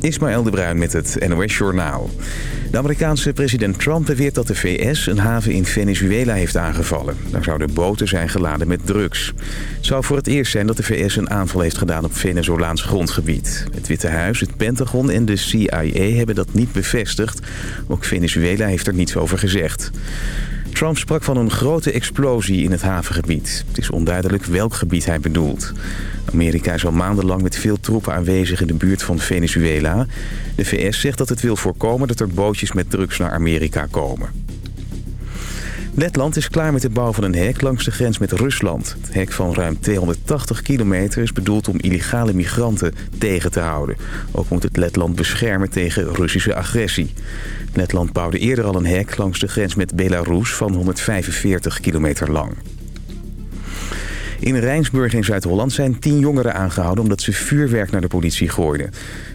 Ismaël de Bruin met het NOS Journaal. De Amerikaanse president Trump beweert dat de VS een haven in Venezuela heeft aangevallen. Daar zouden boten zijn geladen met drugs. Het zou voor het eerst zijn dat de VS een aanval heeft gedaan op Venezolaans grondgebied. Het Witte Huis, het Pentagon en de CIA hebben dat niet bevestigd. Ook Venezuela heeft er niets over gezegd. Trump sprak van een grote explosie in het havengebied. Het is onduidelijk welk gebied hij bedoelt. Amerika is al maandenlang met veel troepen aanwezig in de buurt van Venezuela. De VS zegt dat het wil voorkomen dat er bootjes met drugs naar Amerika komen. Letland is klaar met de bouw van een hek langs de grens met Rusland. Het hek van ruim 280 kilometer is bedoeld om illegale migranten tegen te houden. Ook moet het Letland beschermen tegen Russische agressie. Letland bouwde eerder al een hek langs de grens met Belarus van 145 kilometer lang. In Rijnsburg in Zuid-Holland zijn tien jongeren aangehouden... omdat ze vuurwerk naar de politie gooiden.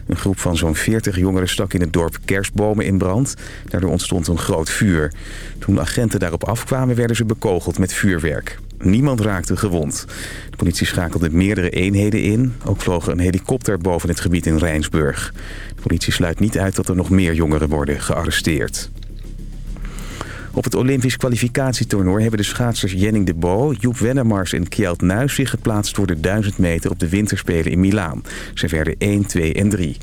Een groep van zo'n 40 jongeren stak in het dorp kerstbomen in brand. Daardoor ontstond een groot vuur. Toen agenten daarop afkwamen werden ze bekogeld met vuurwerk. Niemand raakte gewond. De politie schakelde meerdere eenheden in. Ook vloog een helikopter boven het gebied in Rijnsburg. De politie sluit niet uit dat er nog meer jongeren worden gearresteerd. Op het Olympisch kwalificatietoernooi hebben de schaatsers Jenning de Bo, Joep Wennemars en Kjeld Nuis zich geplaatst voor de 1000 meter op de winterspelen in Milaan. Ze werden 1, 2 en 3.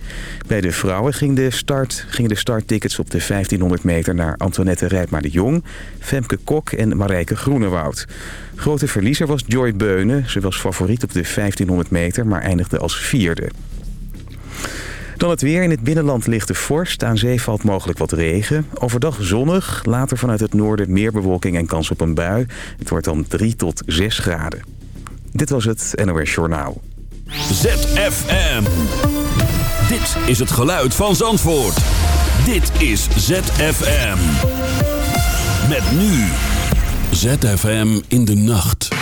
Bij de vrouwen ging de start, gingen de starttickets op de 1500 meter naar Antoinette Rijpma de Jong, Femke Kok en Marijke Groenewoud. Grote verliezer was Joy Beunen. Ze was favoriet op de 1500 meter, maar eindigde als vierde. Dan het weer. In het binnenland ligt de vorst. Aan zee valt mogelijk wat regen. Overdag zonnig. Later vanuit het noorden meer bewolking en kans op een bui. Het wordt dan 3 tot 6 graden. Dit was het NOS Journaal. ZFM. Dit is het geluid van Zandvoort. Dit is ZFM. Met nu. ZFM in de nacht.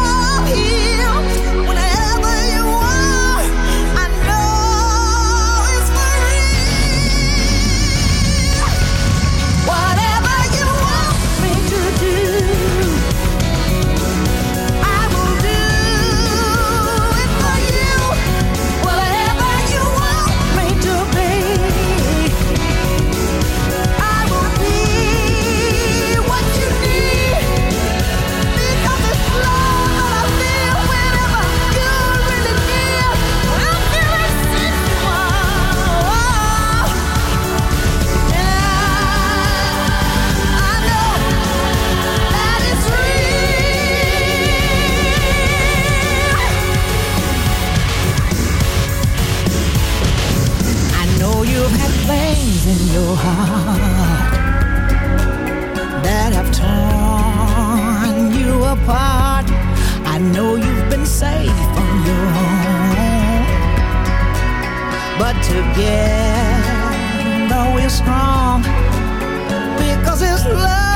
so hard that have torn you apart. I know you've been safe on your own, but together we're strong because it's love.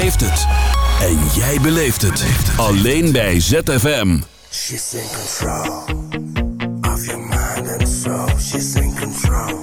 heeft het. En jij beleeft het. Alleen bij ZFM. She's in control of your mind and soul. She's in control.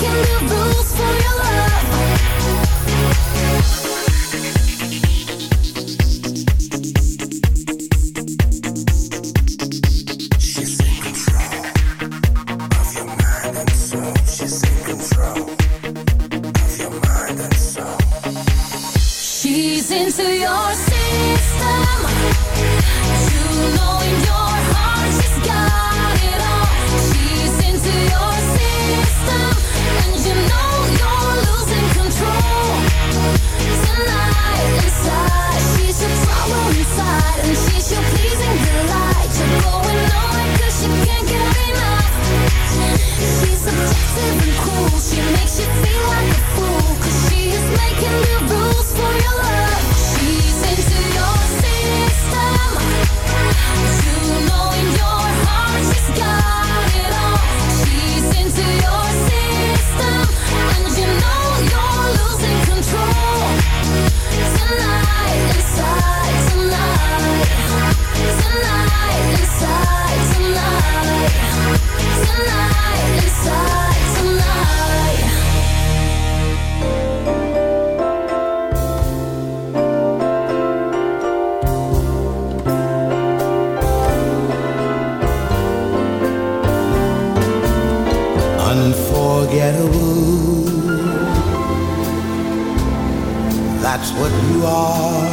breaking the rules what you are.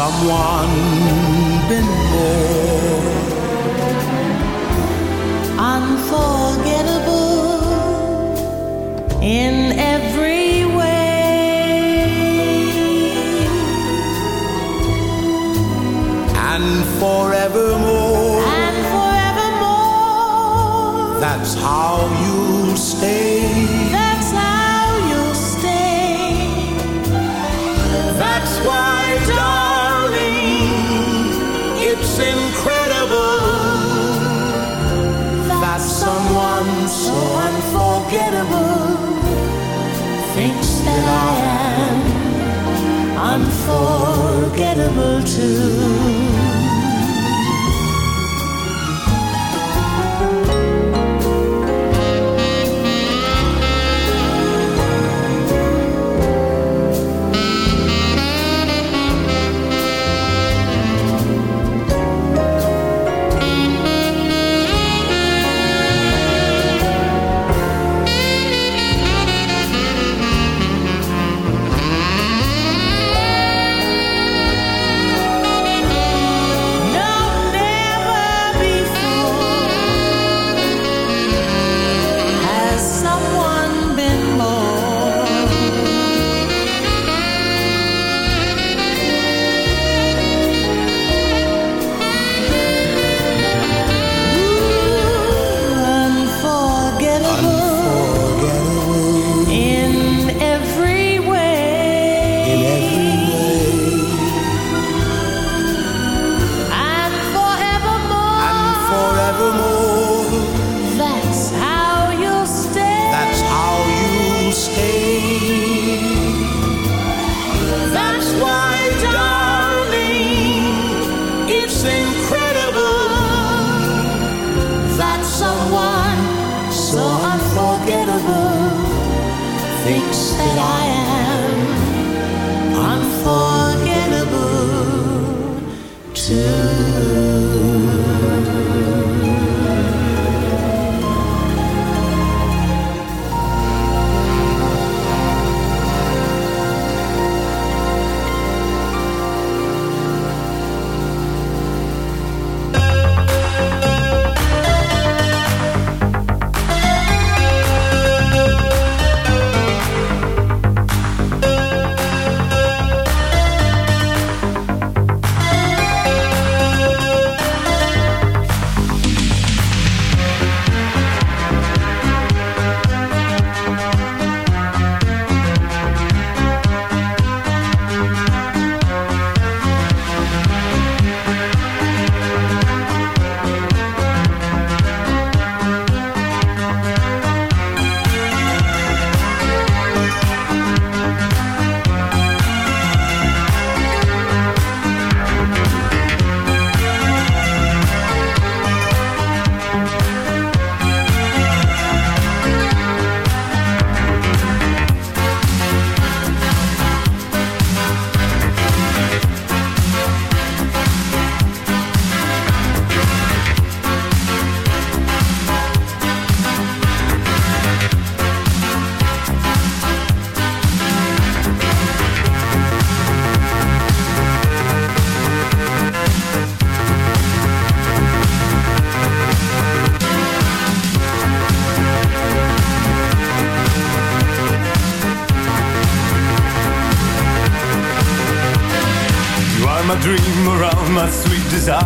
Unforgettable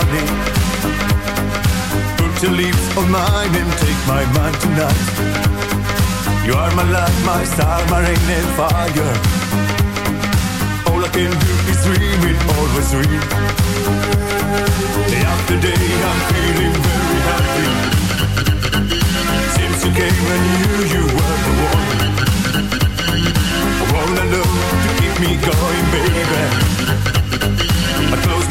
Honey. Put your lips on mine and take my mind tonight. You are my light, my star, my rain and fire. All I can do is dream it, always dream. Day after day, I'm feeling very happy. Since you came, I knew you were the one. I wanna love to keep me going, baby.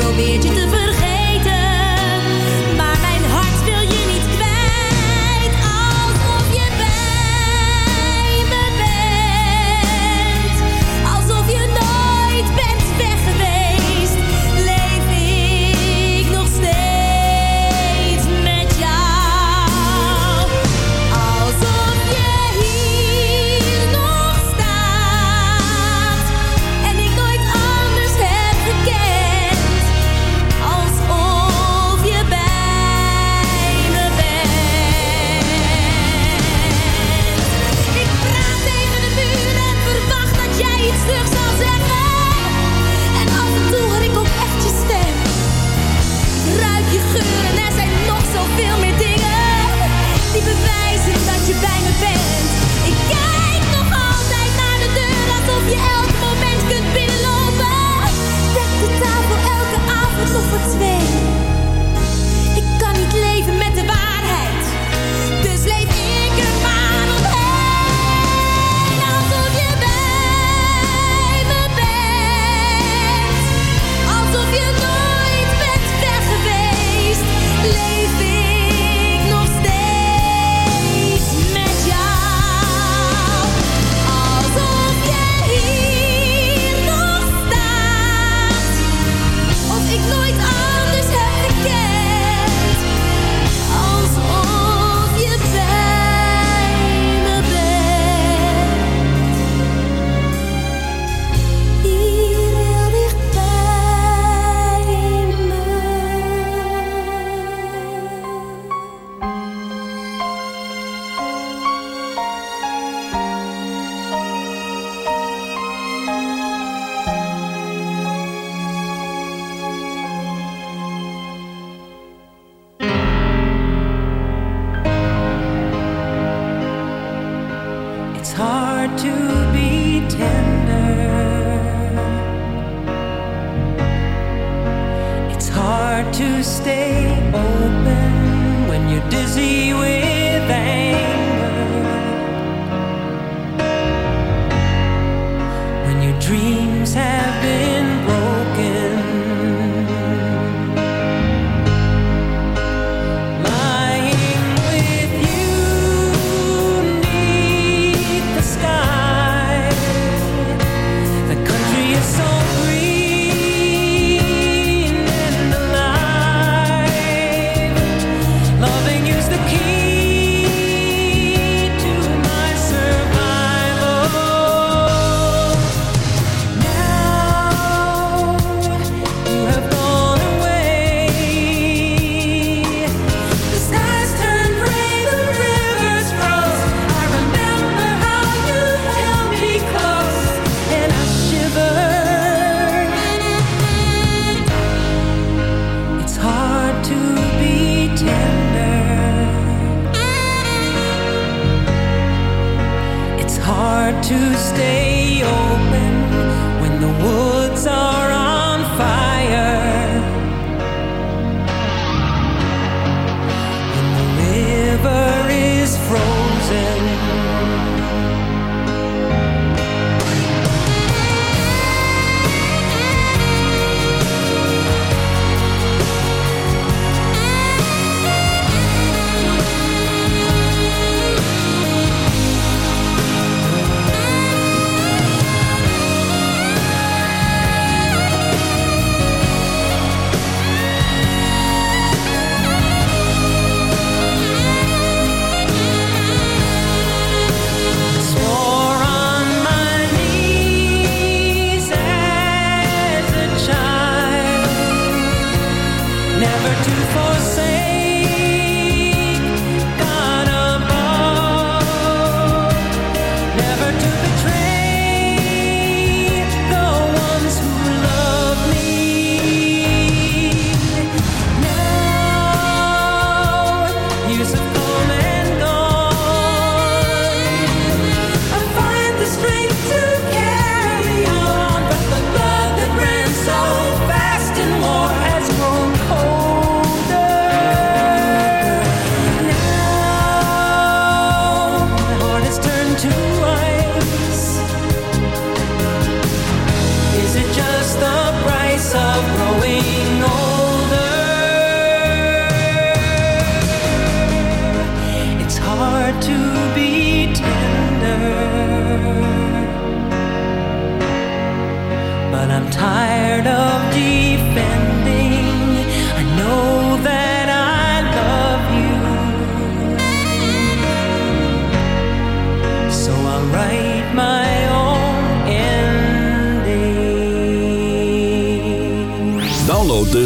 Go je te.